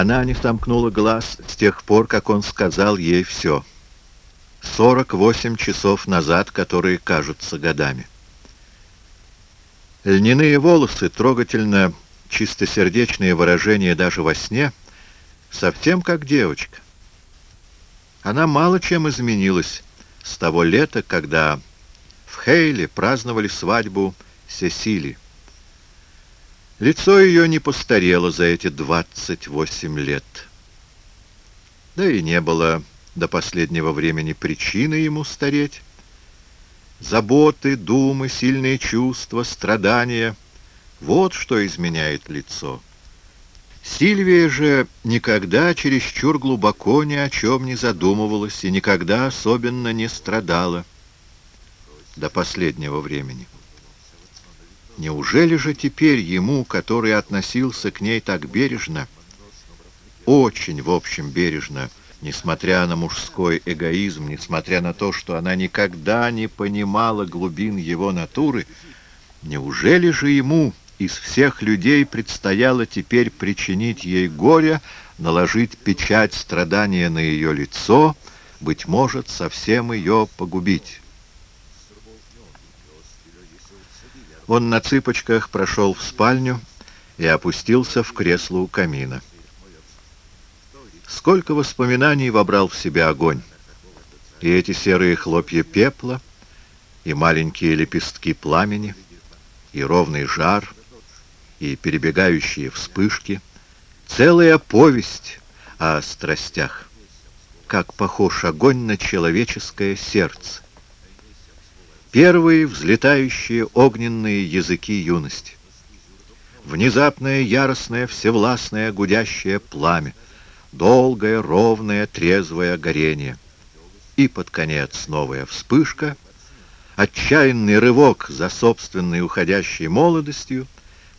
Она не сомкнула глаз с тех пор, как он сказал ей все. 48 часов назад, которые кажутся годами. Льняные волосы, трогательно чистосердечные выражения даже во сне, совсем как девочка. Она мало чем изменилась с того лета, когда в Хейле праздновали свадьбу Сесили. Лицо ее не постарело за эти 28 лет. Да и не было до последнего времени причины ему стареть. Заботы, думы, сильные чувства, страдания — вот что изменяет лицо. Сильвия же никогда чересчур глубоко ни о чем не задумывалась и никогда особенно не страдала до последнего времени. Неужели же теперь ему, который относился к ней так бережно, очень, в общем, бережно, несмотря на мужской эгоизм, несмотря на то, что она никогда не понимала глубин его натуры, неужели же ему из всех людей предстояло теперь причинить ей горе, наложить печать страдания на ее лицо, быть может, совсем ее погубить? Он на цыпочках прошел в спальню и опустился в кресло у камина. Сколько воспоминаний вобрал в себя огонь. И эти серые хлопья пепла, и маленькие лепестки пламени, и ровный жар, и перебегающие вспышки. Целая повесть о страстях. Как похож огонь на человеческое сердце. Первые взлетающие огненные языки юности. Внезапное, яростное, всевластное, гудящее пламя — долгое, ровное, трезвое горение. И под конец новая вспышка, отчаянный рывок за собственной уходящей молодостью,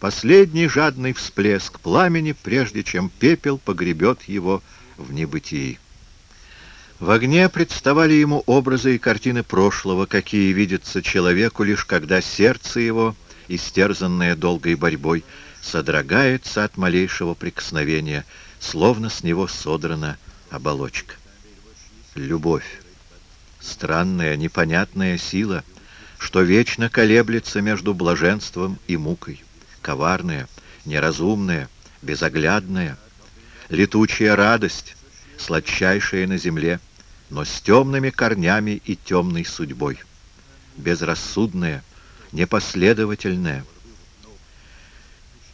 последний жадный всплеск пламени, прежде чем пепел погребет его в небытии. В огне представали ему образы и картины прошлого, какие видятся человеку лишь когда сердце его, истерзанное долгой борьбой, содрогается от малейшего прикосновения — словно с него содрана оболочка. Любовь. Странная, непонятная сила, что вечно колеблется между блаженством и мукой. Коварная, неразумная, безоглядная. Летучая радость, сладчайшая на земле, но с темными корнями и темной судьбой. Безрассудная, непоследовательная.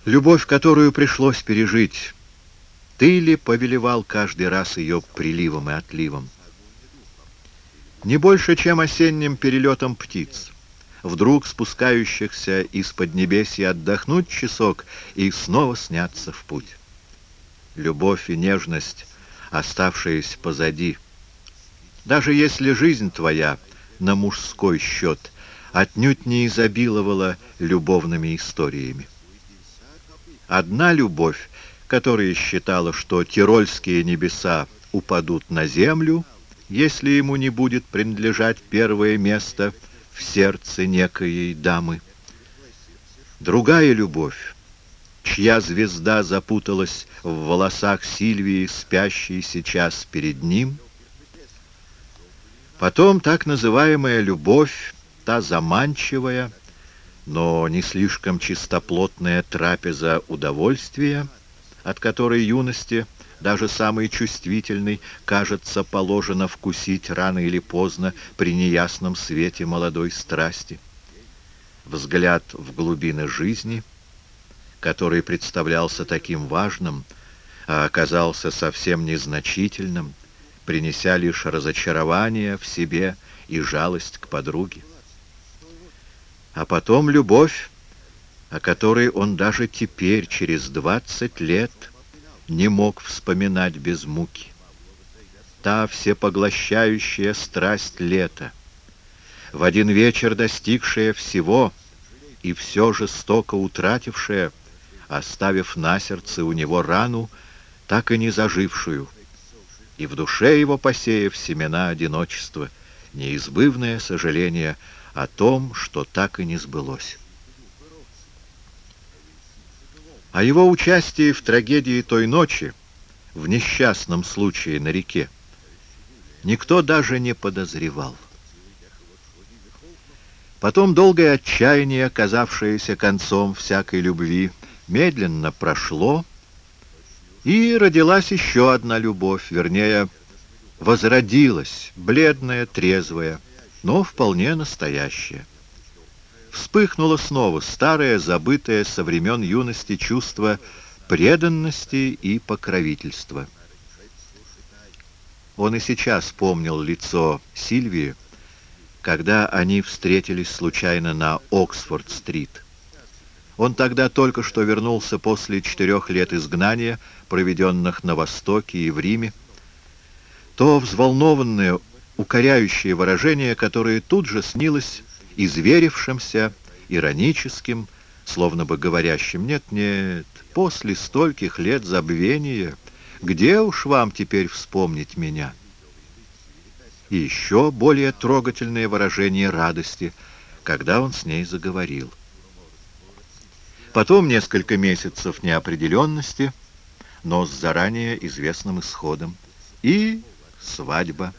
Любовь, которую пришлось пережить, ты ли повелевал каждый раз ее приливом и отливом? Не больше, чем осенним перелетом птиц, вдруг спускающихся из-под небесья отдохнуть часок и снова сняться в путь. Любовь и нежность, оставшиеся позади. Даже если жизнь твоя на мужской счет отнюдь не изобиловала любовными историями. Одна любовь которая считала, что тирольские небеса упадут на землю, если ему не будет принадлежать первое место в сердце некоей дамы. Другая любовь, чья звезда запуталась в волосах Сильвии, спящей сейчас перед ним. Потом так называемая любовь, та заманчивая, но не слишком чистоплотная трапеза удовольствия, от которой юности, даже самый чувствительный, кажется, положено вкусить рано или поздно при неясном свете молодой страсти. Взгляд в глубины жизни, который представлялся таким важным, а оказался совсем незначительным, принеся лишь разочарование в себе и жалость к подруге. А потом любовь, о которой он даже теперь, через двадцать лет, не мог вспоминать без муки. Та всепоглощающая страсть лета, в один вечер достигшая всего и все жестоко утратившая, оставив на сердце у него рану, так и не зажившую, и в душе его посеяв семена одиночества, неизбывное сожаление о том, что так и не сбылось. О его участии в трагедии той ночи в несчастном случае на реке, никто даже не подозревал. Потом долгое отчаяние, казавшееся концом всякой любви, медленно прошло, и родилась еще одна любовь, вернее, возродилась, бледная, трезвая, но вполне настоящая. Вспыхнуло снова старое, забытое со времен юности чувство преданности и покровительства. Он и сейчас помнил лицо Сильвии, когда они встретились случайно на Оксфорд-стрит. Он тогда только что вернулся после четырех лет изгнания, проведенных на Востоке и в Риме. То взволнованное, укоряющее выражение, которое тут же снилось изверившимся, ироническим, словно бы говорящим, «Нет-нет, после стольких лет забвения, где уж вам теперь вспомнить меня?» И еще более трогательное выражение радости, когда он с ней заговорил. Потом несколько месяцев неопределенности, но с заранее известным исходом. И свадьба.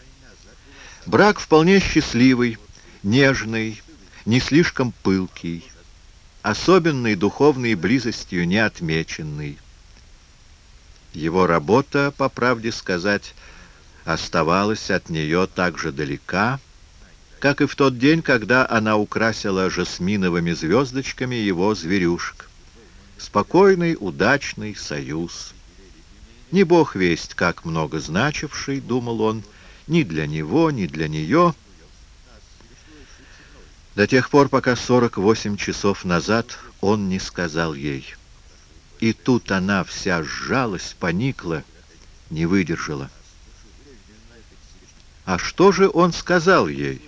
Брак вполне счастливый, нежный, не слишком пылкий, особенной духовной близостью не отмеченный. Его работа, по правде сказать, оставалась от нее так же далека, как и в тот день, когда она украсила жасминовыми звездочками его зверюшек. Спокойный, удачный союз. Не бог весть, как много значивший, думал он, ни для него, ни для нее. До тех пор, пока 48 часов назад он не сказал ей. И тут она вся сжалась, поникла, не выдержала. А что же он сказал ей?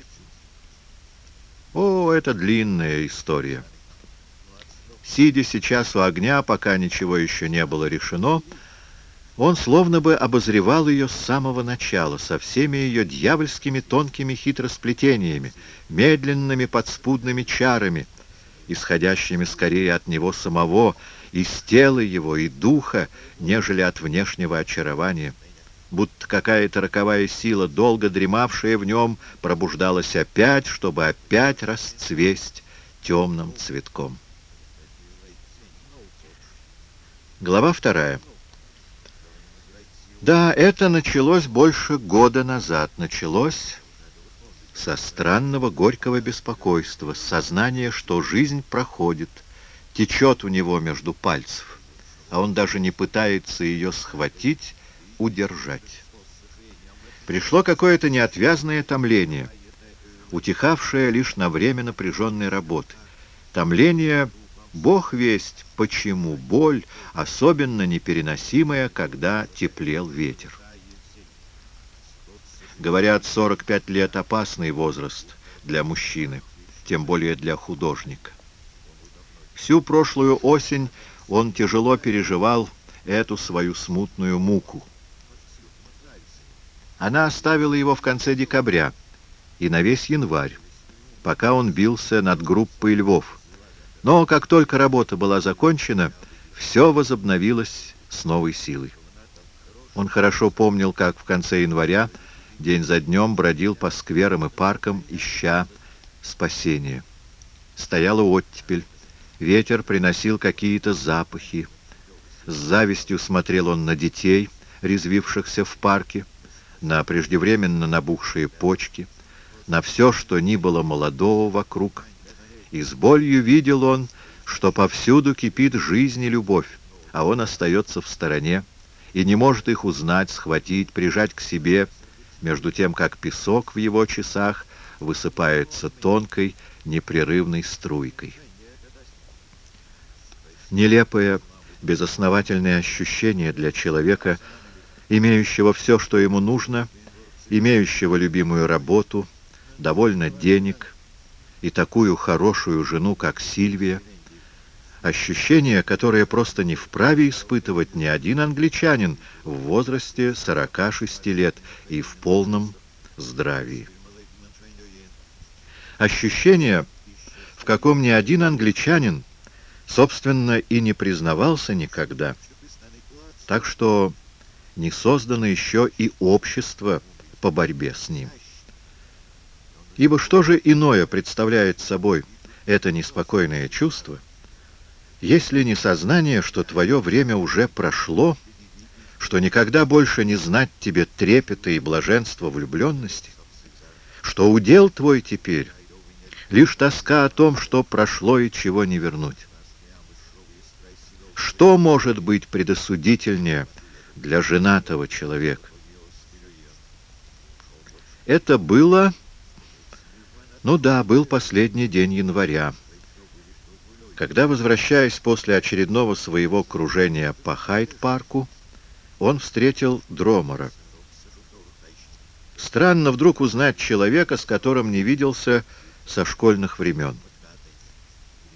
О, это длинная история. Сидя сейчас у огня, пока ничего еще не было решено, он словно бы обозревал ее с самого начала, со всеми ее дьявольскими тонкими хитросплетениями, медленными подспудными чарами, исходящими скорее от него самого, из тела его и духа, нежели от внешнего очарования. Будто какая-то роковая сила, долго дремавшая в нем, пробуждалась опять, чтобы опять расцвесть темным цветком. Глава вторая. Да, это началось больше года назад. Началось со странного горького беспокойства, с сознания, что жизнь проходит, течет у него между пальцев, а он даже не пытается ее схватить, удержать. Пришло какое-то неотвязное томление, утихавшее лишь на время напряженной работы. Томление Бог весть, почему боль, особенно непереносимая, когда теплел ветер. Говорят, 45 лет — опасный возраст для мужчины, тем более для художника. Всю прошлую осень он тяжело переживал эту свою смутную муку. Она оставила его в конце декабря и на весь январь, пока он бился над группой львов — но как только работа была закончена, все возобновилось с новой силой. Он хорошо помнил, как в конце января день за днем бродил по скверам и паркам, ища спасения. Стояла оттепель, ветер приносил какие-то запахи. С завистью смотрел он на детей, резвившихся в парке, на преждевременно набухшие почки, на все, что ни было молодого вокруг — и с болью видел он, что повсюду кипит жизнь и любовь, а он остается в стороне и не может их узнать, схватить, прижать к себе, между тем, как песок в его часах высыпается тонкой, непрерывной струйкой. Нелепое, безосновательное ощущение для человека, имеющего все, что ему нужно, имеющего любимую работу, довольно денег — и такую хорошую жену, как Сильвия, ощущение, которое просто не вправе испытывать ни один англичанин в возрасте 46 лет и в полном здравии. Ощущение, в каком ни один англичанин, собственно, и не признавался никогда. Так что не создано еще и общество по борьбе с ним. Ибо что же иное представляет собой это неспокойное чувство, если не сознание, что твое время уже прошло, что никогда больше не знать тебе трепета и блаженства влюбленности, что удел твой теперь лишь тоска о том, что прошло и чего не вернуть. Что может быть предосудительнее для женатого человека? Это было... Ну да, был последний день января, когда, возвращаясь после очередного своего кружения по Хайт-парку, он встретил Дромора. Странно вдруг узнать человека, с которым не виделся со школьных времен.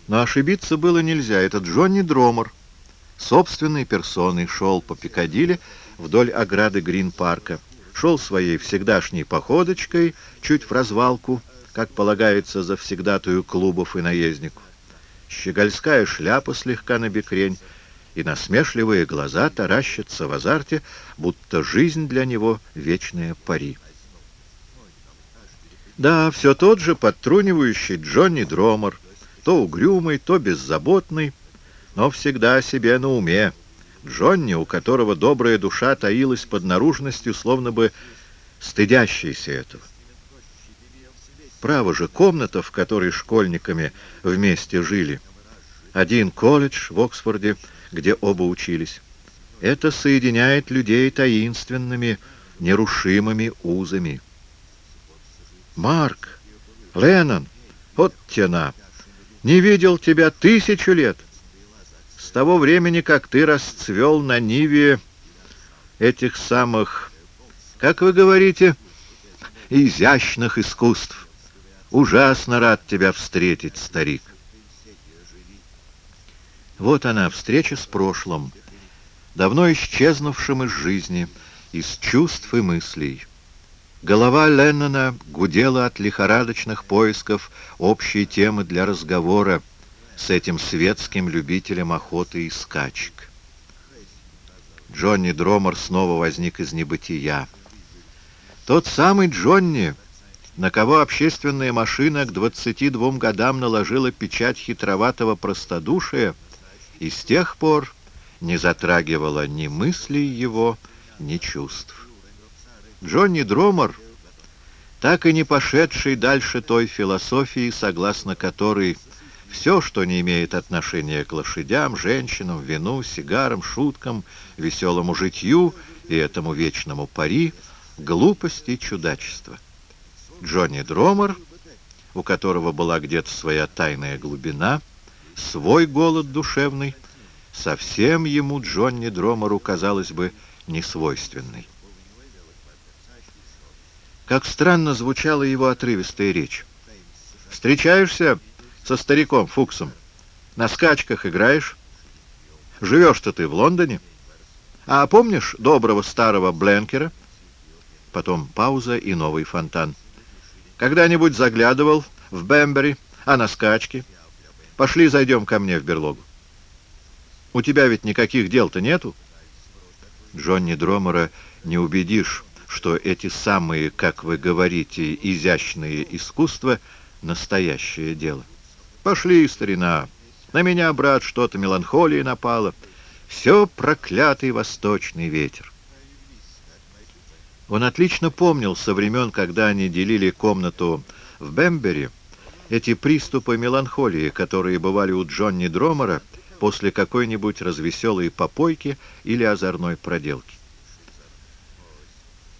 Но ошибиться было нельзя. Этот Джонни Дромор собственной персоной шел по Пикадилли вдоль ограды Грин-парка. Шел своей всегдашней походочкой, чуть в развалку, как полагается за всегдатую клубов и наезднику. Щегольская шляпа слегка набекрень, и насмешливые глаза таращатся в азарте, будто жизнь для него — вечная пари. Да, все тот же подтрунивающий Джонни Дромер, то угрюмый, то беззаботный, но всегда себе на уме. Джонни, у которого добрая душа таилась под наружностью, словно бы стыдящийся этого. Право же, комната, в которой школьниками вместе жили, один колледж в Оксфорде, где оба учились, это соединяет людей таинственными, нерушимыми узами. Марк, Леннон, вот тена, не видел тебя тысячу лет. С того времени, как ты расцвел на ниве этих самых, как вы говорите, изящных искусств. Ужасно рад тебя встретить, старик. Вот она, встреча с прошлым, давно исчезнувшим из жизни, из чувств и мыслей. Голова Леннона гудела от лихорадочных поисков общей темы для разговора с этим светским любителем охоты и скачек. Джонни Дромер снова возник из небытия. Тот самый Джонни, на кого общественная машина к 22 годам наложила печать хитроватого простодушия, и с тех пор не затрагивала ни мыслей его, ни чувств. Джонни Дромер, так и не пошедший дальше той философии, согласно которой все, что не имеет отношения к лошадям, женщинам, вину, сигарам, шуткам, веселому житью и этому вечному пари, глупость и чудачество. Джонни Дромер, у которого была где-то своя тайная глубина, свой голод душевный, совсем ему, Джонни Дромеру, казалось бы, несвойственный. Как странно звучала его отрывистая речь. «Встречаешься со стариком Фуксом? На скачках играешь? Живешь-то ты в Лондоне? А помнишь доброго старого Бленкера?» Потом пауза и новый фонтан. «Когда-нибудь заглядывал в Бэмбери, а на скачки? Пошли зайдем ко мне в берлогу. У тебя ведь никаких дел-то нету?» Джонни Дромера не убедишь, что эти самые, как вы говорите, изящные искусства — настоящее дело. Пошли, старина, на меня, брат, что-то меланхолия напала. Все проклятый восточный ветер. Он отлично помнил со времен, когда они делили комнату в Бембери, эти приступы меланхолии, которые бывали у Джонни Дромера после какой-нибудь развеселой попойки или озорной проделки.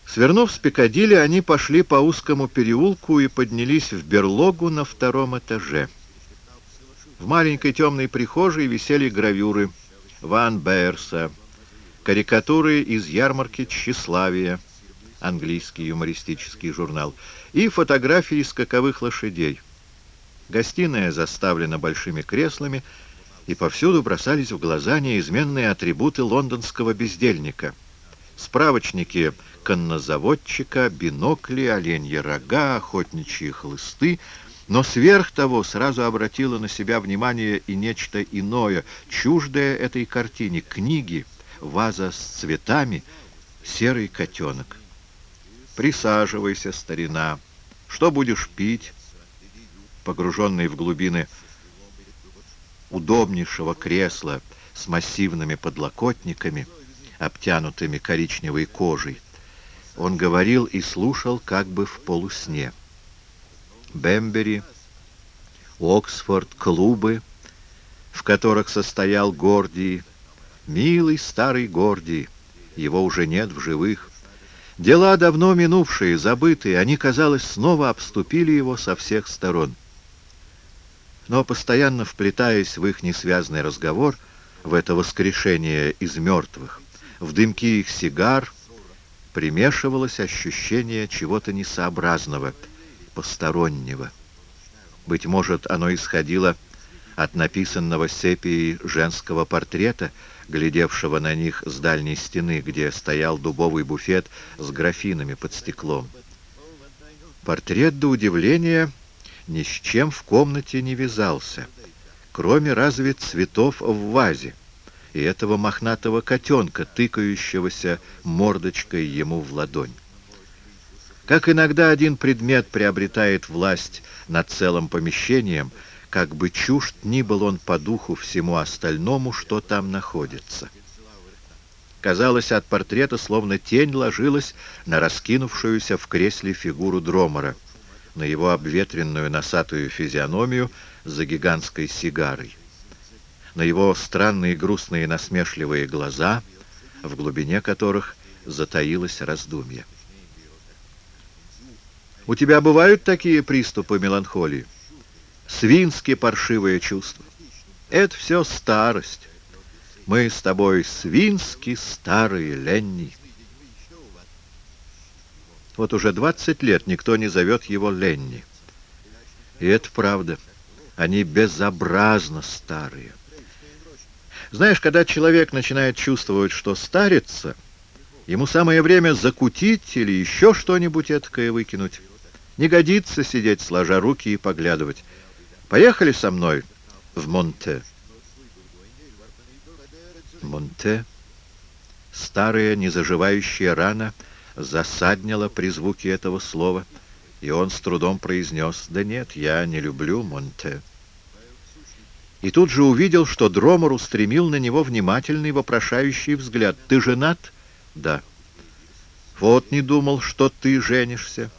Свернув с Пикадилли, они пошли по узкому переулку и поднялись в берлогу на втором этаже. В маленькой темной прихожей висели гравюры Ван Берса, карикатуры из ярмарки «Тщеславия», английский юмористический журнал, и фотографии скаковых лошадей. Гостиная заставлена большими креслами, и повсюду бросались в глаза неизменные атрибуты лондонского бездельника. Справочники коннозаводчика, бинокли, оленьи рога, охотничьи хлысты, но сверх того сразу обратило на себя внимание и нечто иное, чуждое этой картине, книги, ваза с цветами, серый котенок. Присаживайся, старина. Что будешь пить? Погруженный в глубины удобнейшего кресла с массивными подлокотниками, обтянутыми коричневой кожей, он говорил и слушал как бы в полусне. Бембери, Оксфорд, клубы, в которых состоял Гордий, милый старый Гордий, его уже нет в живых. Дела давно минувшие, забытые, они, казалось, снова обступили его со всех сторон. Но, постоянно вплетаясь в их несвязный разговор, в это воскрешение из мертвых, в дымки их сигар, примешивалось ощущение чего-то несообразного, постороннего. Быть может, оно исходило от написанного сепией женского портрета, глядевшего на них с дальней стены, где стоял дубовый буфет с графинами под стеклом. Портрет, до удивления, ни с чем в комнате не вязался, кроме разве цветов в вазе и этого мохнатого котенка, тыкающегося мордочкой ему в ладонь. Как иногда один предмет приобретает власть над целым помещением, как бы чужд ни был он по духу всему остальному, что там находится. Казалось, от портрета словно тень ложилась на раскинувшуюся в кресле фигуру Дромора, на его обветренную носатую физиономию за гигантской сигарой на его странные грустные насмешливые глаза, в глубине которых затаилось раздумье. У тебя бывают такие приступы меланхолии? Свински паршивое чувство. Это все старость. Мы с тобой свински старые Ленни. Вот уже двадцать лет никто не зовет его Ленни. И это правда. Они безобразно старые. Знаешь, когда человек начинает чувствовать, что старится, ему самое время закутить или еще что-нибудь этакое выкинуть. Не годится сидеть, сложа руки и поглядывать. Поехали со мной в Монте. Монте. Старая незаживающая рана засаднила при звуке этого слова, и он с трудом произнес, «Да нет, я не люблю Монте» и тут же увидел, что Дромор устремил на него внимательный вопрошающий взгляд. «Ты женат?» «Да». «Вот не думал, что ты женишься».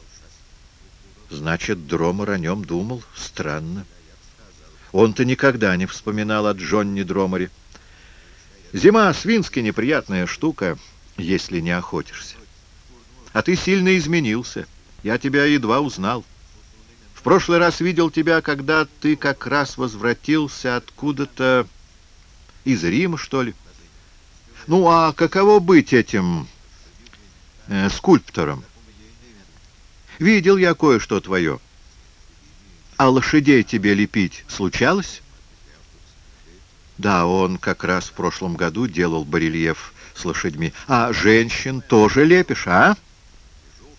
Значит, Дромор о нем думал. Странно. Он-то никогда не вспоминал о Джонни Дроморе. Зима свински неприятная штука, если не охотишься. А ты сильно изменился. Я тебя едва узнал прошлый раз видел тебя, когда ты как раз возвратился откуда-то из Рима, что ли. Ну, а каково быть этим э, скульптором? Видел я кое-что твое. А лошадей тебе лепить случалось? Да, он как раз в прошлом году делал барельеф с лошадьми. А женщин тоже лепишь, а?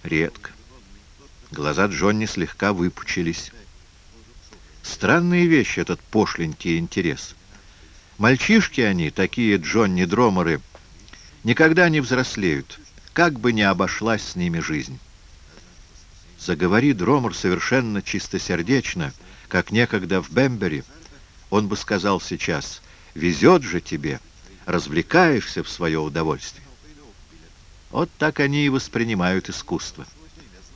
Редко. Глаза Джонни слегка выпучились. Странные вещи этот пошленький интерес. Мальчишки они, такие Джонни-дромеры, никогда не взрослеют, как бы ни обошлась с ними жизнь. Заговори Дромер совершенно чистосердечно, как некогда в Бембери, он бы сказал сейчас, «Везет же тебе, развлекаешься в свое удовольствие». Вот так они и воспринимают искусство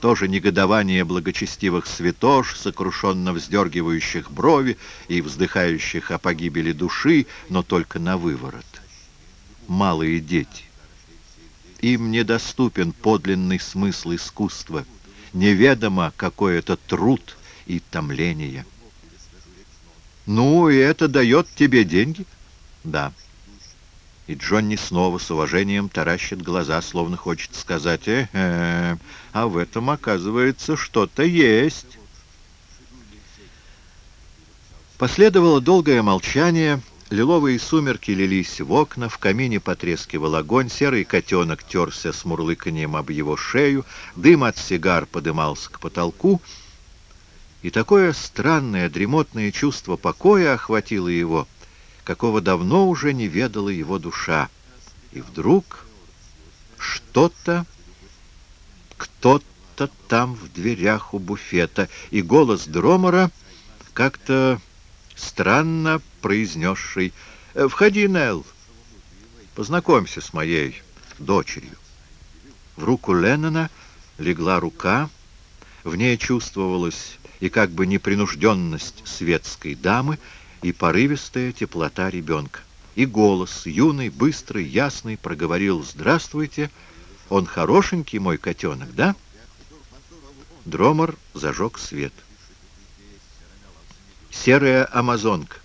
тоже негодование благочестивых святош, сокрушенно вздергивающих брови и вздыхающих о погибели души, но только на выворот. Малые дети. Им недоступен подлинный смысл искусства, неведомо какой это труд и томление. «Ну, и это дает тебе деньги?» «Да». И Джонни снова с уважением таращит глаза, словно хочет сказать э, -э а в этом, оказывается, что-то есть. Последовало долгое молчание, лиловые сумерки лились в окна, в камине потрескивал огонь, серый котенок терся с мурлыканьем об его шею, дым от сигар подымался к потолку, и такое странное дремотное чувство покоя охватило его — какого давно уже не ведала его душа. И вдруг кто-то, кто-то там в дверях у буфета, и голос Дромора как-то странно произнесший «Входи, Нелл, познакомься с моей дочерью». В руку Леннона легла рука, в ней чувствовалась и как бы непринужденность светской дамы, и порывистая теплота ребенка. И голос, юный, быстрый, ясный, проговорил «Здравствуйте! Он хорошенький, мой котенок, да?» Дромор зажег свет. Серая амазонка.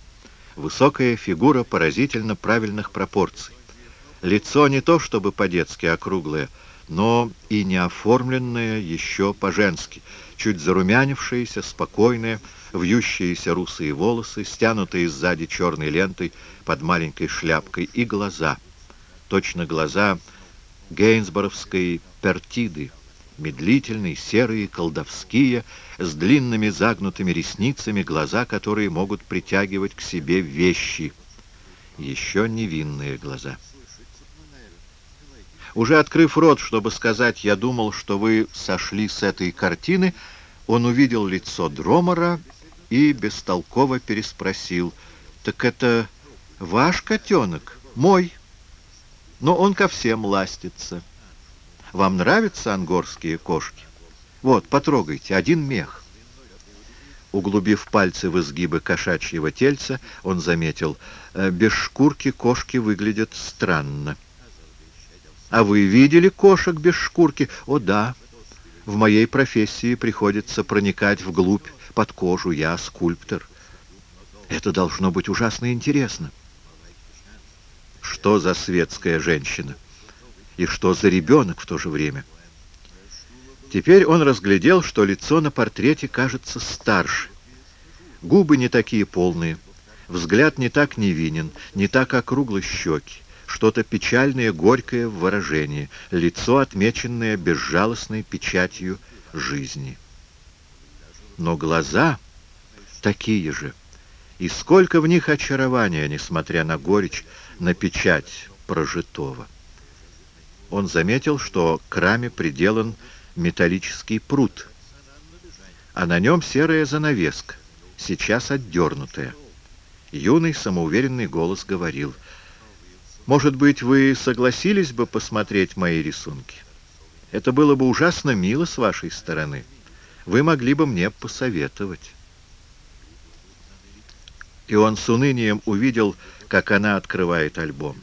Высокая фигура поразительно правильных пропорций. Лицо не то чтобы по-детски округлое, но и не оформленное еще по-женски, чуть зарумянившееся, спокойное, вьющиеся русые волосы, стянутые сзади черной лентой под маленькой шляпкой, и глаза, точно глаза гейнсборовской пертиды, медлительные, серые, колдовские, с длинными загнутыми ресницами, глаза, которые могут притягивать к себе вещи, еще невинные глаза. Уже открыв рот, чтобы сказать «я думал, что вы сошли с этой картины», он увидел лицо Дромора и бестолково переспросил «Так это ваш котенок? Мой?» Но он ко всем ластится. Вам нравятся ангорские кошки? Вот, потрогайте, один мех. Углубив пальцы в изгибы кошачьего тельца, он заметил, «Э, без шкурки кошки выглядят странно. А вы видели кошек без шкурки? О, да. В моей профессии приходится проникать вглубь, под кожу. Я скульптор. Это должно быть ужасно интересно. Что за светская женщина? И что за ребенок в то же время? Теперь он разглядел, что лицо на портрете кажется старше. Губы не такие полные, взгляд не так невинен, не так округлы щеки что-то печальное, горькое в выражении, лицо, отмеченное безжалостной печатью жизни. Но глаза такие же, и сколько в них очарования, несмотря на горечь, на печать прожитого. Он заметил, что к раме приделан металлический пруд, а на нем серая занавеска, сейчас отдернутая. Юный самоуверенный голос говорил — может быть, вы согласились бы посмотреть мои рисунки? Это было бы ужасно мило с вашей стороны. Вы могли бы мне посоветовать. И он с унынием увидел, как она открывает альбом.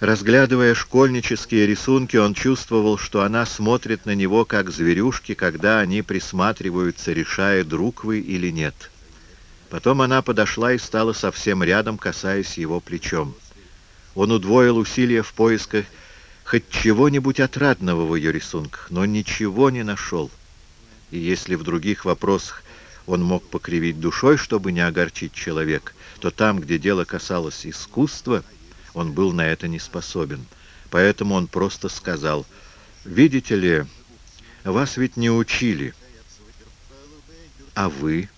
Разглядывая школьнические рисунки, он чувствовал, что она смотрит на него, как зверюшки, когда они присматриваются, решая, друг вы или нет. Потом она подошла и стала совсем рядом, касаясь его плечом. Он удвоил усилия в поисках хоть чего-нибудь отрадного в ее рисунках, но ничего не нашел. И если в других вопросах он мог покривить душой, чтобы не огорчить человека, то там, где дело касалось искусства, он был на это не способен. Поэтому он просто сказал, «Видите ли, вас ведь не учили, а вы...»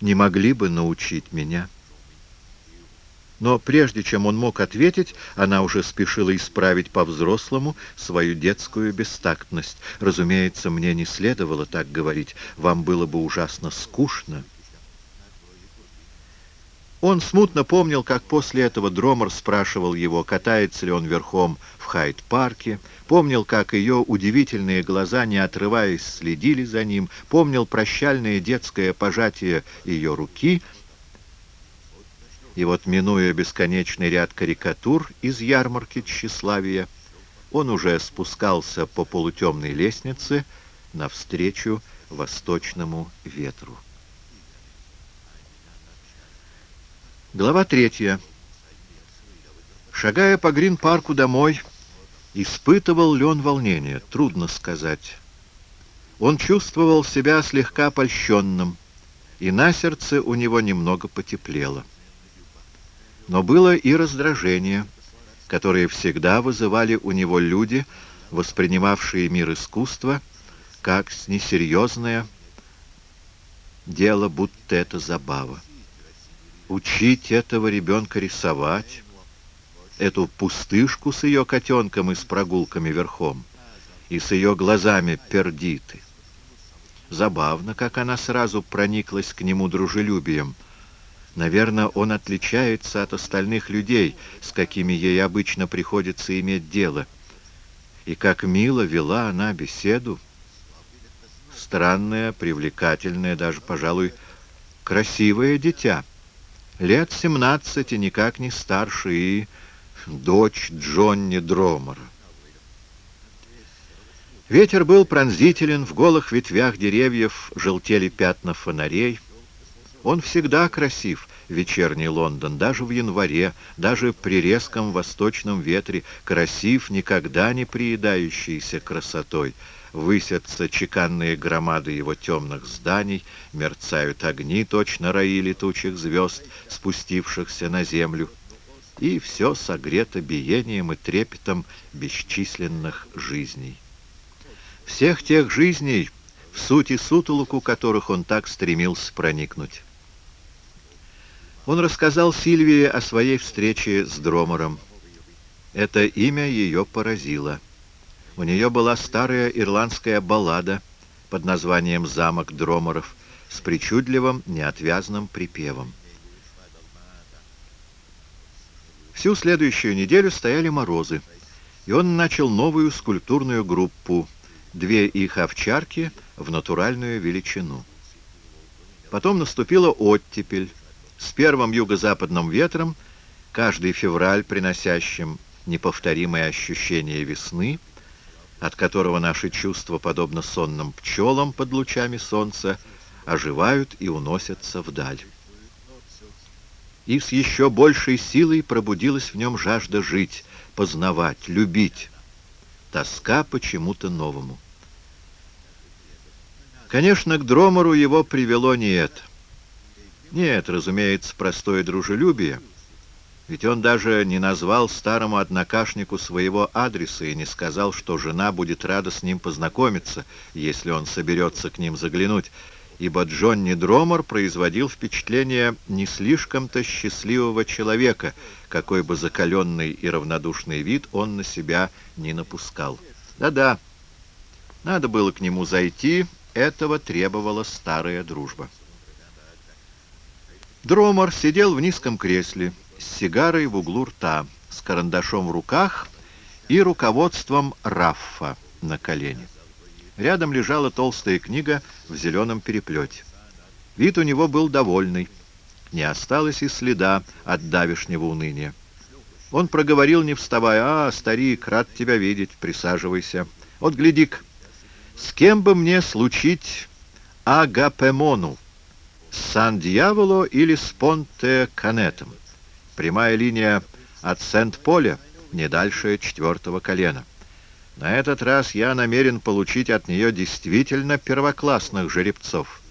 не могли бы научить меня?» Но прежде чем он мог ответить, она уже спешила исправить по-взрослому свою детскую бестактность. «Разумеется, мне не следовало так говорить. Вам было бы ужасно скучно». Он смутно помнил, как после этого Дромер спрашивал его, катается ли он верхом в Хайд-парке, помнил, как ее удивительные глаза, не отрываясь, следили за ним, помнил прощальное детское пожатие ее руки, и вот, минуя бесконечный ряд карикатур из ярмарки тщеславия, он уже спускался по полутемной лестнице навстречу восточному ветру. Глава третья. Шагая по Грин-парку домой, испытывал ли он волнение? Трудно сказать. Он чувствовал себя слегка польщенным, и на сердце у него немного потеплело. Но было и раздражение, которое всегда вызывали у него люди, воспринимавшие мир искусства как несерьезное дело, будто это забава учить этого ребенка рисовать, эту пустышку с ее котенком и с прогулками верхом, и с ее глазами пердиты. Забавно, как она сразу прониклась к нему дружелюбием. Наверное, он отличается от остальных людей, с какими ей обычно приходится иметь дело. И как мило вела она беседу. Странное, привлекательное, даже, пожалуй, красивое дитя. Лет семнадцати, никак не старше, и дочь Джонни Дромора. Ветер был пронзителен, в голых ветвях деревьев желтели пятна фонарей. Он всегда красив, вечерний Лондон, даже в январе, даже при резком восточном ветре, красив, никогда не приедающийся красотой. Высятся чеканные громады его темных зданий, мерцают огни, точно раи летучих звезд, спустившихся на землю. И все согрето биением и трепетом бесчисленных жизней всех тех жизней, в сути сутолоку которых он так стремился проникнуть. Он рассказал Сильвии о своей встрече с Дромором. Это имя ее поразило. У нее была старая ирландская баллада под названием «Замок Дроморов» с причудливым, неотвязным припевом. Всю следующую неделю стояли морозы, и он начал новую скульптурную группу две их овчарки в натуральную величину. Потом наступила оттепель. С первым юго-западным ветром, каждый февраль приносящим неповторимое ощущение весны, от которого наши чувства, подобно сонным пчелам под лучами солнца, оживают и уносятся вдаль. И с еще большей силой пробудилась в нем жажда жить, познавать, любить, тоска почему-то новому. Конечно, к Дромору его привело не это. Нет, разумеется, простое дружелюбие. Ведь он даже не назвал старому однокашнику своего адреса и не сказал, что жена будет рада с ним познакомиться, если он соберется к ним заглянуть, ибо Джонни Дромор производил впечатление не слишком-то счастливого человека, какой бы закаленный и равнодушный вид он на себя не напускал. Да-да, надо было к нему зайти, этого требовала старая дружба. Дромор сидел в низком кресле с сигарой в углу рта, с карандашом в руках и руководством Раффа на колене. Рядом лежала толстая книга в зеленом переплете. Вид у него был довольный. Не осталось и следа от давешнего уныния. Он проговорил, не вставая, «А, старик, рад тебя видеть, присаживайся. Вот гляди-ка, с кем бы мне случить Агапемону? С Сан-Дьяволо или с Понте-Канетом? Прямая линия от Сент-Поля, не дальше четвертого колена. На этот раз я намерен получить от нее действительно первоклассных жеребцов.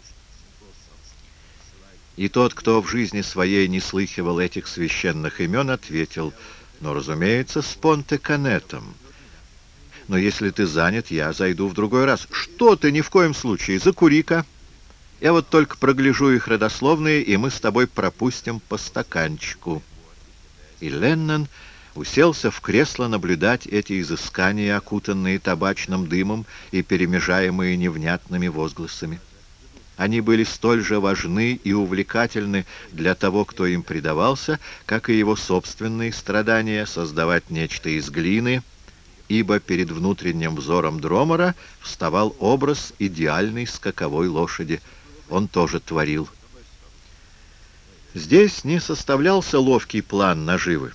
И тот, кто в жизни своей не слыхивал этих священных имен, ответил, «Ну, разумеется, с Понте-Канетом». Но если ты занят, я зайду в другой раз. Что ты, ни в коем случае, закури-ка. Я вот только прогляжу их родословные, и мы с тобой пропустим по стаканчику. И Леннон уселся в кресло наблюдать эти изыскания, окутанные табачным дымом и перемежаемые невнятными возгласами. Они были столь же важны и увлекательны для того, кто им предавался, как и его собственные страдания создавать нечто из глины — ибо перед внутренним взором Дромора вставал образ идеальной скаковой лошади. Он тоже творил. Здесь не составлялся ловкий план наживы.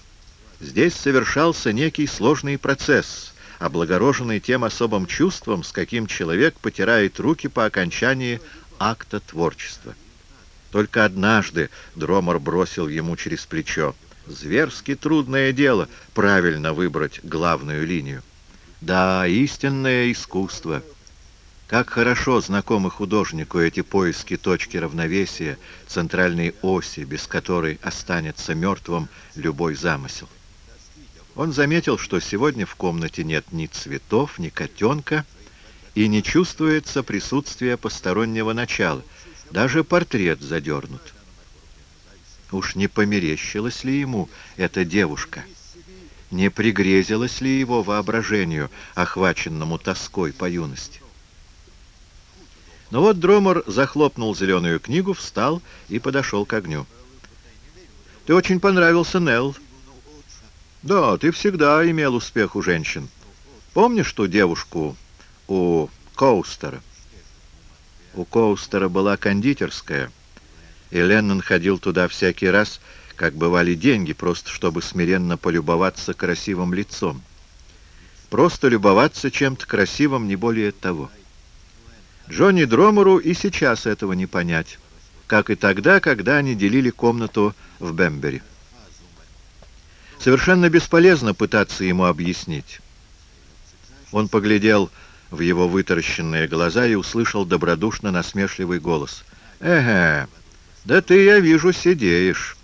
Здесь совершался некий сложный процесс, облагороженный тем особым чувством, с каким человек потирает руки по окончании акта творчества. Только однажды Дромор бросил ему через плечо. Зверски трудное дело правильно выбрать главную линию. Да, истинное искусство. Как хорошо знакомы художнику эти поиски точки равновесия, центральной оси, без которой останется мертвым любой замысел. Он заметил, что сегодня в комнате нет ни цветов, ни котенка, и не чувствуется присутствия постороннего начала. Даже портрет задернут. Уж не померещилась ли ему эта девушка? не пригрезилось ли его воображению, охваченному тоской по юности. Но вот Дромор захлопнул зеленую книгу, встал и подошел к огню. «Ты очень понравился, Нелл». «Да, ты всегда имел успех у женщин. Помнишь ту девушку у Коустера?» У Коустера была кондитерская, и Леннон ходил туда всякий раз, как бывали деньги, просто чтобы смиренно полюбоваться красивым лицом. Просто любоваться чем-то красивым, не более того. Джонни Дромору и сейчас этого не понять, как и тогда, когда они делили комнату в Бембери. Совершенно бесполезно пытаться ему объяснить. Он поглядел в его вытаращенные глаза и услышал добродушно насмешливый голос. «Эге, да ты, я вижу, сидеешь.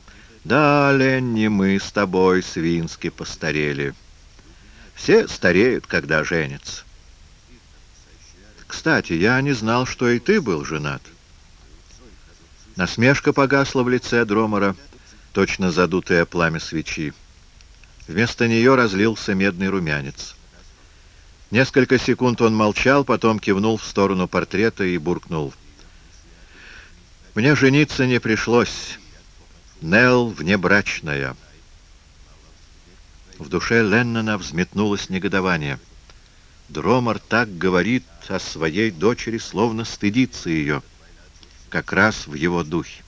Да, Ленни, мы с тобой свински постарели. Все стареют, когда женятся. Кстати, я не знал, что и ты был женат». Насмешка погасла в лице Дромора, точно задутое пламя свечи. Вместо нее разлился медный румянец. Несколько секунд он молчал, потом кивнул в сторону портрета и буркнул. «Мне жениться не пришлось. Нелл внебрачная». В душе Леннона взметнулось негодование. Дромор так говорит о своей дочери, словно стыдится ее. Как раз в его духе.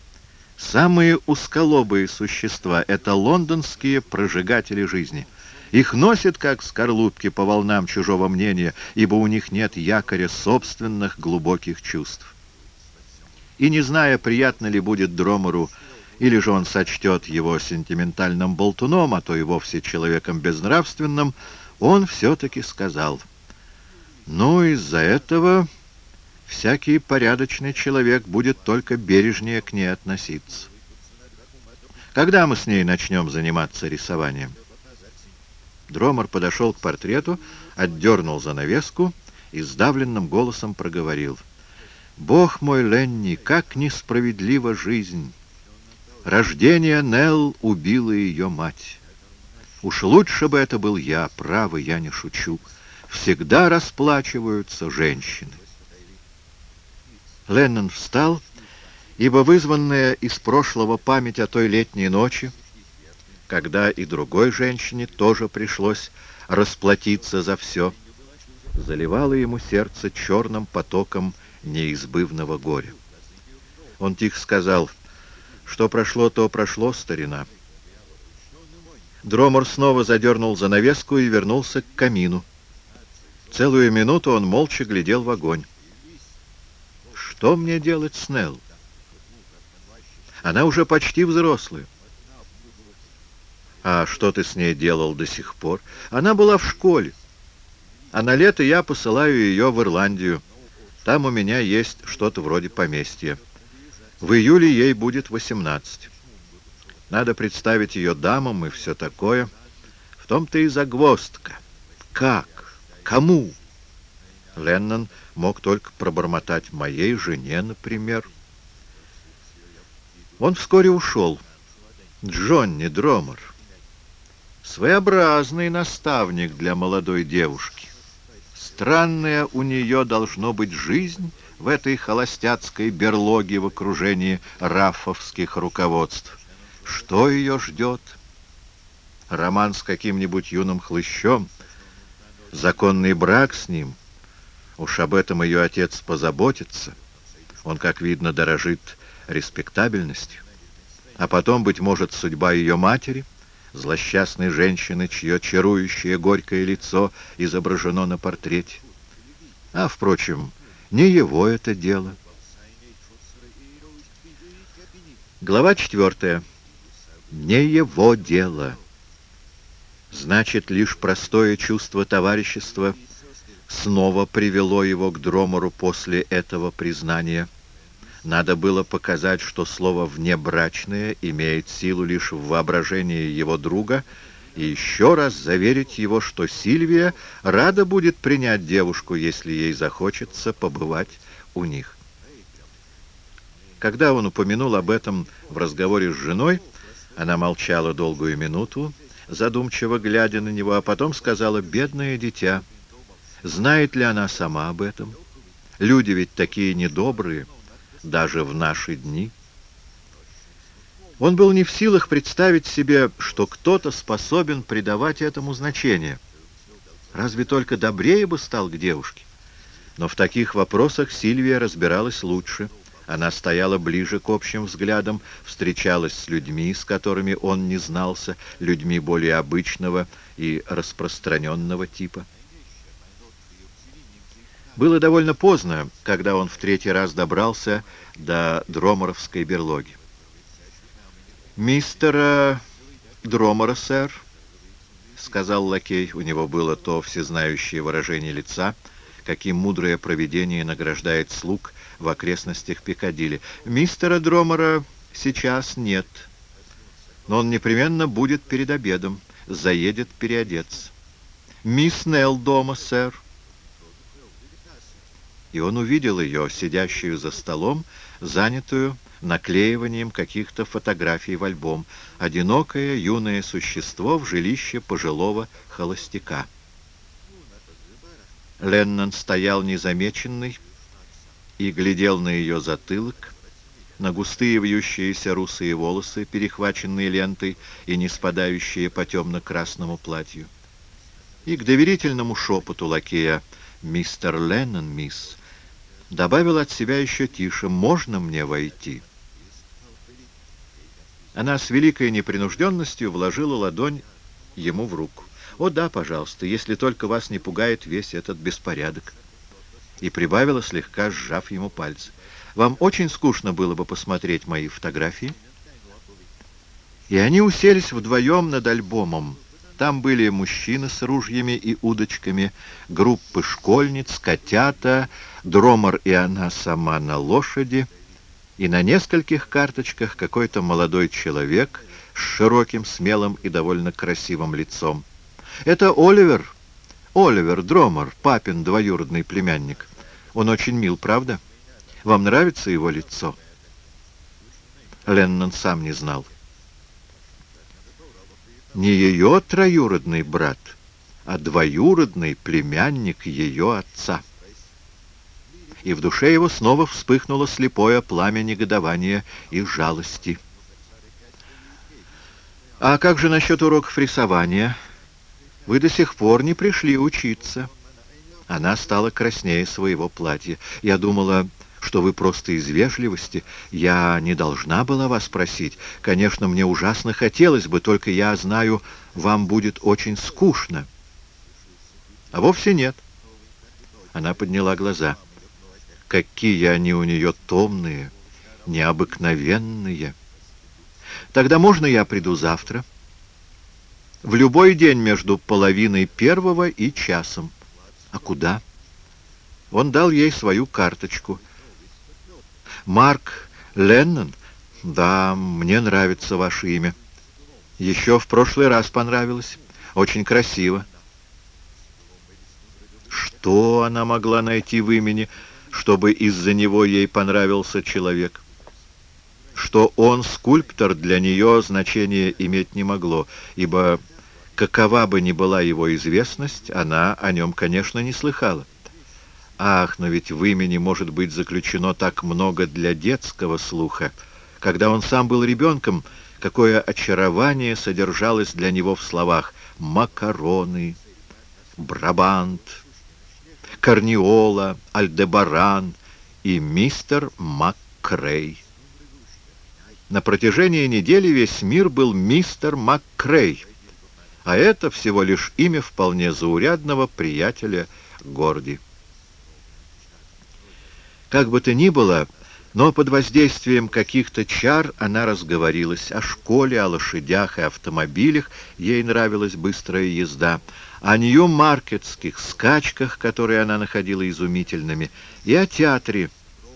Самые узколобые существа — это лондонские прожигатели жизни — их носят, как скорлупки, по волнам чужого мнения, ибо у них нет якоря собственных глубоких чувств. И не зная, приятно ли будет Дромору, или же он сочтет его сентиментальным болтуном, а то и вовсе человеком безнравственным, он все-таки сказал, «Ну, из-за этого всякий порядочный человек будет только бережнее к ней относиться. Когда мы с ней начнем заниматься рисованием?» Дромор подошел к портрету, отдернул занавеску и сдавленным голосом проговорил. «Бог мой, Ленни, как несправедлива жизнь! Рождение Нелл убило ее мать. Уж лучше бы это был я, право, я не шучу. Всегда расплачиваются женщины». Леннон встал, ибо вызванная из прошлого память о той летней ночи когда и другой женщине тоже пришлось расплатиться за все, заливало ему сердце черным потоком неизбывного горя. Он тихо сказал, что прошло, то прошло, старина. Дромор снова задернул занавеску и вернулся к камину. Целую минуту он молча глядел в огонь. Что мне делать с Нелл? Она уже почти взрослая. А что ты с ней делал до сих пор? Она была в школе. А на лето я посылаю ее в Ирландию. Там у меня есть что-то вроде поместья. В июле ей будет 18. Надо представить ее дамам и все такое. В том-то и загвоздка. Как? Кому? Леннон мог только пробормотать моей жене, например. Он вскоре ушел. Джонни Дромер. Своеобразный наставник для молодой девушки. Странная у нее должно быть жизнь в этой холостяцкой берлоге в окружении рафовских руководств. Что ее ждет? Роман с каким-нибудь юным хлыщом? Законный брак с ним? Уж об этом ее отец позаботится. Он, как видно, дорожит респектабельностью. А потом, быть может, судьба ее матери — злосчастной женщины, чье чарующее горькое лицо изображено на портрете. А, впрочем, не его это дело. Глава четвертая. Не его дело. Значит, лишь простое чувство товарищества снова привело его к Дромору после этого признания – надо было показать, что слово «внебрачное» имеет силу лишь в воображении его друга, и еще раз заверить его, что Сильвия рада будет принять девушку, если ей захочется побывать у них. Когда он упомянул об этом в разговоре с женой, она молчала долгую минуту, задумчиво глядя на него, а потом сказала «бедное дитя». Знает ли она сама об этом? Люди ведь такие недобрые, даже в наши дни. Он был не в силах представить себе, что кто-то способен придавать этому значение. Разве только добрее бы стал к девушке? Но в таких вопросах Сильвия разбиралась лучше. Она стояла ближе к общим взглядам, встречалась с людьми, с которыми он не знался, людьми более обычного и распространенного типа. Было довольно поздно, когда он в третий раз добрался до Дроморовской берлоги. «Мистера Дромора, сэр», — сказал лакей, у него было то всезнающее выражение лица, каким мудрое провидение награждает слуг в окрестностях Пикадилли. «Мистера Дромора сейчас нет, но он непременно будет перед обедом, заедет переодеться. Мисс Нелл дома, сэр» и он увидел ее, сидящую за столом, занятую наклеиванием каких-то фотографий в альбом. Одинокое юное существо в жилище пожилого холостяка. Леннон стоял незамеченный и глядел на ее затылок, на густые вьющиеся русые волосы, перехваченные лентой и не спадающие по темно-красному платью. И к доверительному шепоту лакея «Мистер Леннон, мисс», добавил от себя еще тише «Можно мне войти?» Она с великой непринужденностью вложила ладонь ему в руку. «О да, пожалуйста, если только вас не пугает весь этот беспорядок». И прибавила, слегка сжав ему пальцы. «Вам очень скучно было бы посмотреть мои фотографии?» И они уселись вдвоем над альбомом. Там были мужчины с ружьями и удочками, группы школьниц, котята, дромор и она сама на лошади, и на нескольких карточках какой-то молодой человек с широким, смелым и довольно красивым лицом. Это Оливер, Оливер Дромор, папин двоюродный племянник. Он очень мил, правда? Вам нравится его лицо? Леннон сам не знал не ее троюродный брат, а двоюродный племянник ее отца. И в душе его снова вспыхнуло слепое пламя негодования и жалости. «А как же насчет уроков рисования? Вы до сих пор не пришли учиться». Она стала краснее своего платья. Я думала, что вы просто из вежливости. Я не должна была вас просить. Конечно, мне ужасно хотелось бы, только я знаю, вам будет очень скучно. А вовсе нет. Она подняла глаза. Какие они у нее томные, необыкновенные. Тогда можно я приду завтра? В любой день между половиной первого и часом. А куда? Он дал ей свою карточку — Марк Леннон? Да, мне нравится ваше имя. Еще в прошлый раз понравилось. Очень красиво. Что она могла найти в имени, чтобы из-за него ей понравился человек? Что он скульптор, для нее значения иметь не могло, ибо какова бы ни была его известность, она о нем, конечно, не слыхала. Ах, но ведь в имени может быть заключено так много для детского слуха. Когда он сам был ребенком, какое очарование содержалось для него в словах «макароны», «брабант», «карниола», «альдебаран» и «мистер МакКрей». На протяжении недели весь мир был мистер МакКрей, а это всего лишь имя вполне заурядного приятеля Горди. Как бы то ни было, но под воздействием каких-то чар она разговорилась о школе, о лошадях и автомобилях, ей нравилась быстрая езда, о нью-маркетских скачках, которые она находила изумительными, и о театре,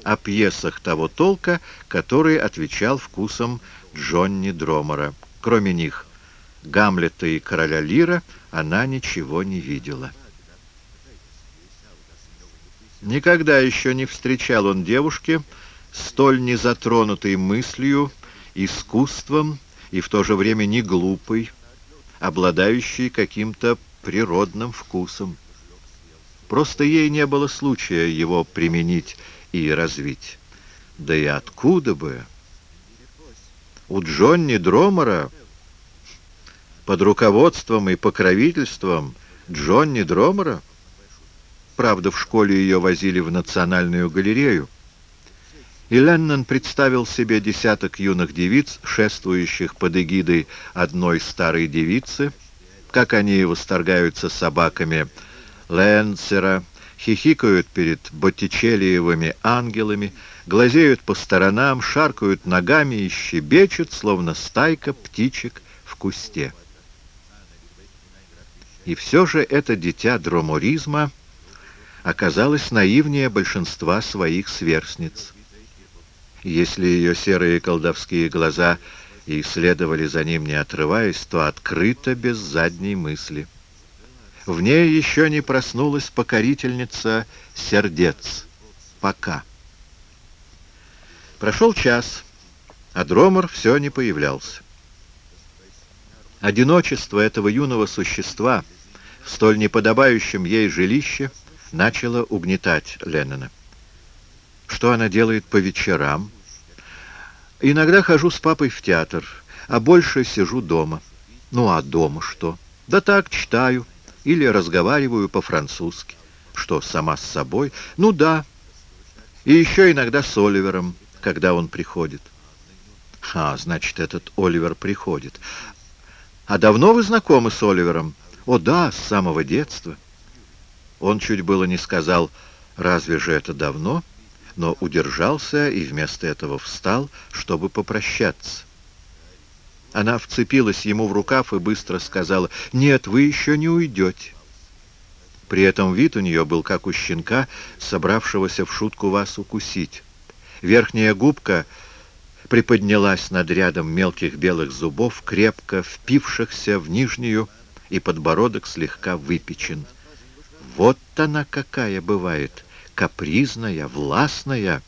о пьесах того толка, который отвечал вкусом Джонни Дромора. Кроме них, Гамлета и Короля Лира она ничего не видела. Никогда еще не встречал он девушки, столь незатронутой мыслью, искусством и в то же время не глупой, обладающей каким-то природным вкусом. Просто ей не было случая его применить и развить. Да и откуда бы? У Джонни Дромера под руководством и покровительством Джонни Дромера, правда, в школе ее возили в Национальную галерею, и Леннон представил себе десяток юных девиц, шествующих под эгидой одной старой девицы, как они восторгаются собаками Ленцера, хихикают перед Боттичелиевыми ангелами, глазеют по сторонам, шаркают ногами и щебечут, словно стайка птичек в кусте. И все же это дитя дроморизма оказалось наивнее большинства своих сверстниц если ее серые колдовские глаза и следовали за ним не отрываясь, то открыто, без задней мысли. В ней еще не проснулась покорительница сердец. Пока. Прошел час, а Дромор все не появлялся. Одиночество этого юного существа столь неподобающем ей жилище начало угнетать Леннона. Что она делает по вечерам? Иногда хожу с папой в театр, а больше сижу дома. Ну а дома что? Да так, читаю или разговариваю по-французски. Что, сама с собой? Ну да. И еще иногда с Оливером, когда он приходит. А, значит, этот Оливер приходит. А давно вы знакомы с Оливером? О да, с самого детства. Он чуть было не сказал, разве же это давно? — но удержался и вместо этого встал, чтобы попрощаться. Она вцепилась ему в рукав и быстро сказала, «Нет, вы еще не уйдете». При этом вид у нее был как у щенка, собравшегося в шутку вас укусить. Верхняя губка приподнялась над рядом мелких белых зубов, крепко впившихся в нижнюю, и подбородок слегка выпечен. Вот она какая бывает, капризная, властная.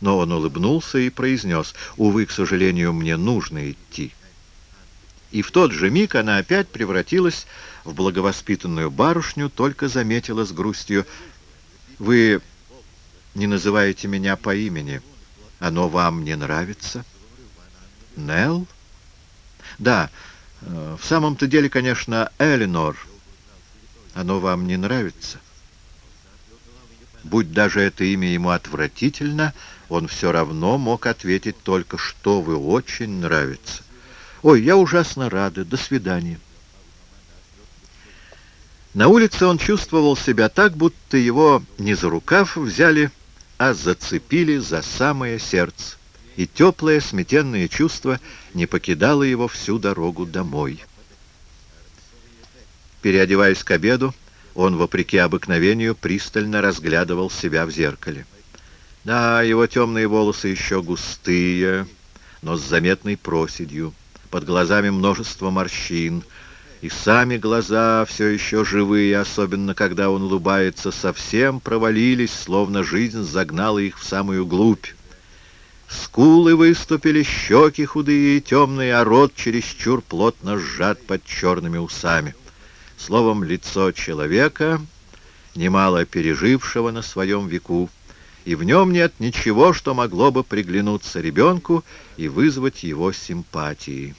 Но он улыбнулся и произнес, «Увы, к сожалению, мне нужно идти». И в тот же миг она опять превратилась в благовоспитанную барышню, только заметила с грустью, «Вы не называете меня по имени. Оно вам не нравится?» «Нелл?» «Да, в самом-то деле, конечно, Эленор. Оно вам не нравится?» Будь даже это имя ему отвратительно, он все равно мог ответить только, что вы очень нравится. Ой, я ужасно рада. До свидания. На улице он чувствовал себя так, будто его не за рукав взяли, а зацепили за самое сердце. И теплое, сметенное чувство не покидало его всю дорогу домой. Переодеваясь к обеду, он, вопреки обыкновению, пристально разглядывал себя в зеркале. Да, его темные волосы еще густые, но с заметной проседью. Под глазами множество морщин. И сами глаза все еще живые, особенно когда он улыбается, совсем провалились, словно жизнь загнала их в самую глубь. Скулы выступили, щеки худые и темные, а рот чересчур плотно сжат под черными усами. Словом, лицо человека, немало пережившего на своем веку, и в нем нет ничего, что могло бы приглянуться ребенку и вызвать его симпатии.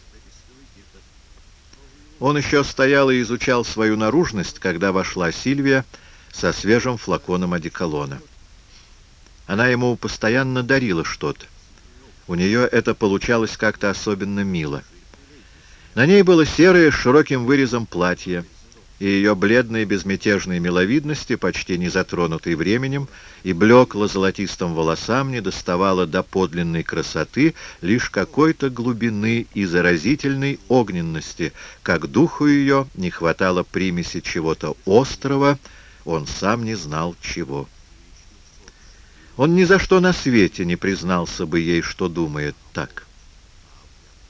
Он еще стоял и изучал свою наружность, когда вошла Сильвия со свежим флаконом одеколона. Она ему постоянно дарила что-то. У нее это получалось как-то особенно мило. На ней было серое с широким вырезом платье, и ее бледной безмятежной миловидности, почти не затронутой временем, и блекло-золотистым волосам не доставало до подлинной красоты лишь какой-то глубины и заразительной огненности, как духу ее не хватало примеси чего-то острого, он сам не знал чего. Он ни за что на свете не признался бы ей, что думает так.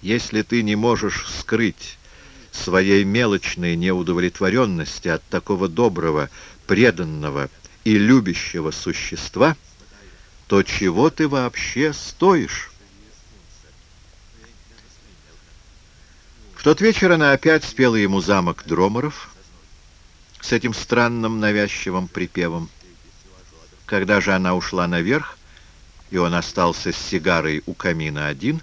Если ты не можешь скрыть своей мелочной неудовлетворенности от такого доброго, преданного и любящего существа, то чего ты вообще стоишь? В тот вечер она опять спела ему замок Дроморов с этим странным навязчивым припевом. Когда же она ушла наверх, и он остался с сигарой у камина один,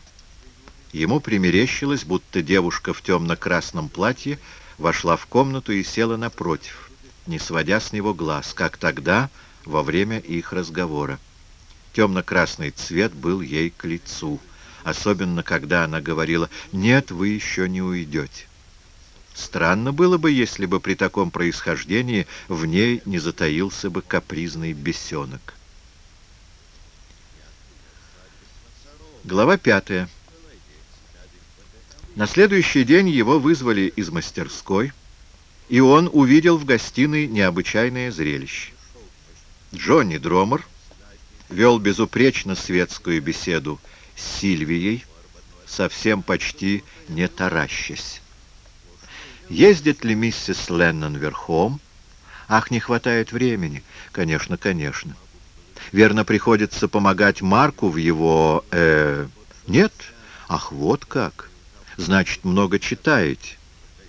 ему примерещилось, будто девушка в темно-красном платье вошла в комнату и села напротив, не сводя с него глаз, как тогда, во время их разговора. Темно-красный цвет был ей к лицу, особенно когда она говорила «Нет, вы еще не уйдете». Странно было бы, если бы при таком происхождении в ней не затаился бы капризный бесенок. Глава пятая. На следующий день его вызвали из мастерской, и он увидел в гостиной необычайное зрелище. Джонни Дромер вел безупречно светскую беседу с Сильвией, совсем почти не таращась. Ездит ли миссис Леннон верхом? Ах, не хватает времени. Конечно, конечно. Верно, приходится помогать Марку в его... Э, нет? Ах, вот как. Значит, много читаете.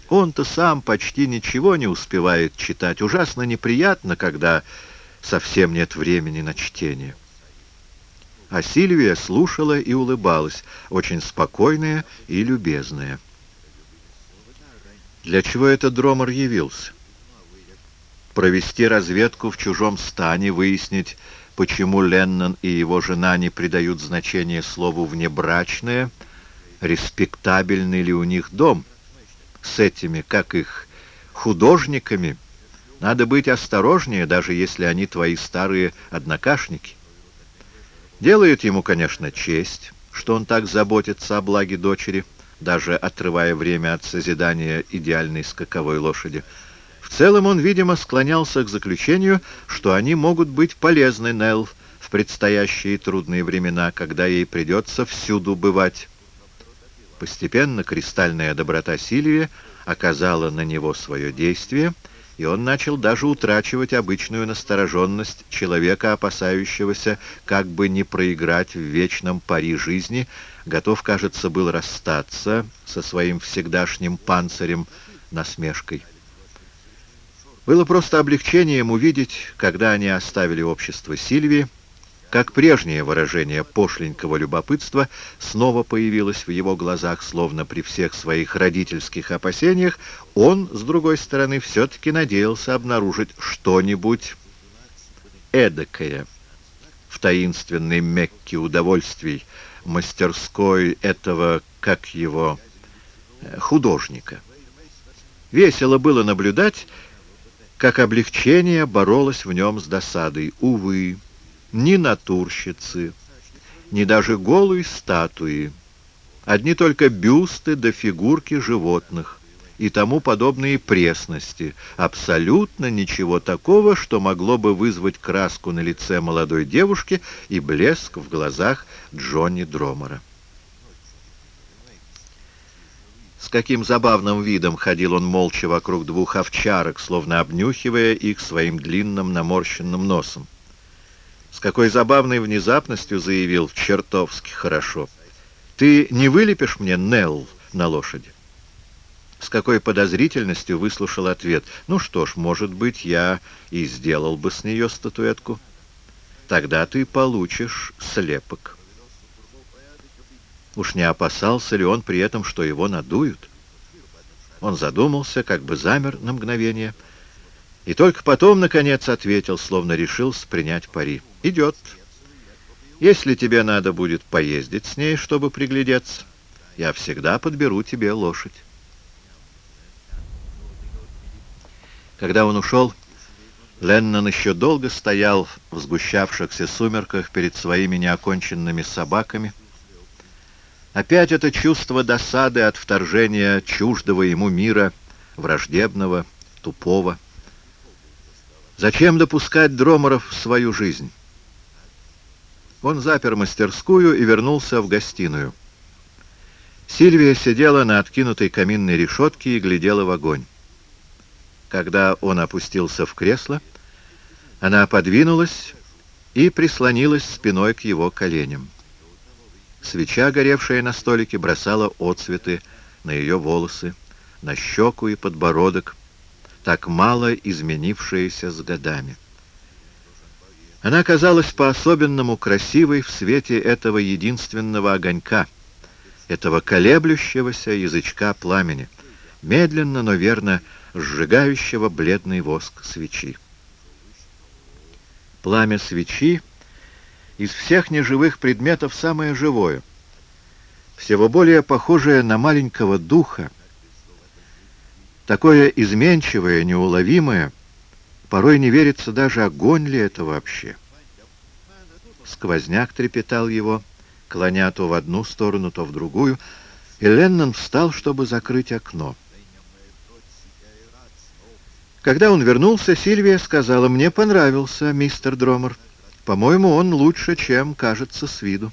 Он-то сам почти ничего не успевает читать. Ужасно неприятно, когда совсем нет времени на чтение. А Сильвия слушала и улыбалась, очень спокойная и любезная. Для чего этот Дромор явился? Провести разведку в чужом стане, выяснить, почему Леннон и его жена не придают значения слову «внебрачное», респектабельный ли у них дом. С этими, как их, художниками, надо быть осторожнее, даже если они твои старые однокашники. Делает ему, конечно, честь, что он так заботится о благе дочери, даже отрывая время от созидания идеальной скаковой лошади. В целом он, видимо, склонялся к заключению, что они могут быть полезны Нелл в предстоящие трудные времена, когда ей придется всюду бывать. Постепенно кристальная доброта Сильвии оказала на него свое действие, и он начал даже утрачивать обычную настороженность человека, опасающегося как бы не проиграть в вечном пари жизни, готов, кажется, был расстаться со своим всегдашним панцирем насмешкой. Было просто облегчением увидеть, когда они оставили общество Сильвии, как прежнее выражение пошленького любопытства снова появилось в его глазах, словно при всех своих родительских опасениях, он, с другой стороны, все-таки надеялся обнаружить что-нибудь эдакое в таинственной Мекке удовольствий, мастерской этого, как его, э, художника. Весело было наблюдать, как облегчение боролось в нем с досадой. Увы, ни натурщицы, ни даже голой статуи, одни только бюсты до да фигурки животных и тому подобные пресности, абсолютно ничего такого, что могло бы вызвать краску на лице молодой девушки и блеск в глазах Джонни Дромера. С каким забавным видом ходил он молча вокруг двух овчарок, словно обнюхивая их своим длинным наморщенным носом. С какой забавной внезапностью заявил «чертовски хорошо». «Ты не вылепишь мне Нелл на лошади?» С какой подозрительностью выслушал ответ. «Ну что ж, может быть, я и сделал бы с нее статуэтку. Тогда ты получишь слепок». Уж не опасался ли он при этом, что его надуют? Он задумался, как бы замер на мгновение, и только потом, наконец, ответил, словно решился принять пари. «Идет. Если тебе надо будет поездить с ней, чтобы приглядеться, я всегда подберу тебе лошадь». Когда он ушел, Леннон еще долго стоял в сгущавшихся сумерках перед своими неоконченными собаками. Опять это чувство досады от вторжения чуждого ему мира, враждебного, тупого. Зачем допускать Дроморов в свою жизнь? Он запер мастерскую и вернулся в гостиную. Сильвия сидела на откинутой каминной решетке и глядела в огонь. Когда он опустился в кресло, она подвинулась и прислонилась спиной к его коленям. Свеча, горевшая на столике, бросала отцветы на ее волосы, на щеку и подбородок, так мало изменившиеся с годами. Она казалась по-особенному красивой в свете этого единственного огонька, этого колеблющегося язычка пламени, медленно, но верно сжигающего бледный воск свечи. Пламя свечи из всех неживых предметов самое живое, всего более похожее на маленького духа, такое изменчивое, неуловимое, порой не верится даже, огонь ли это вообще. Сквозняк трепетал его, клоня то в одну сторону, то в другую, и Леннон встал, чтобы закрыть окно. Когда он вернулся, Сильвия сказала, «Мне понравился мистер Дромер. По-моему, он лучше, чем кажется с виду.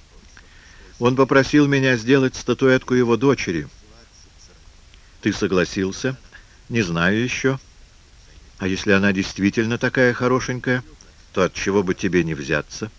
Он попросил меня сделать статуэтку его дочери. Ты согласился?» Не знаю еще. А если она действительно такая хорошенькая, то от чего бы тебе не взяться?»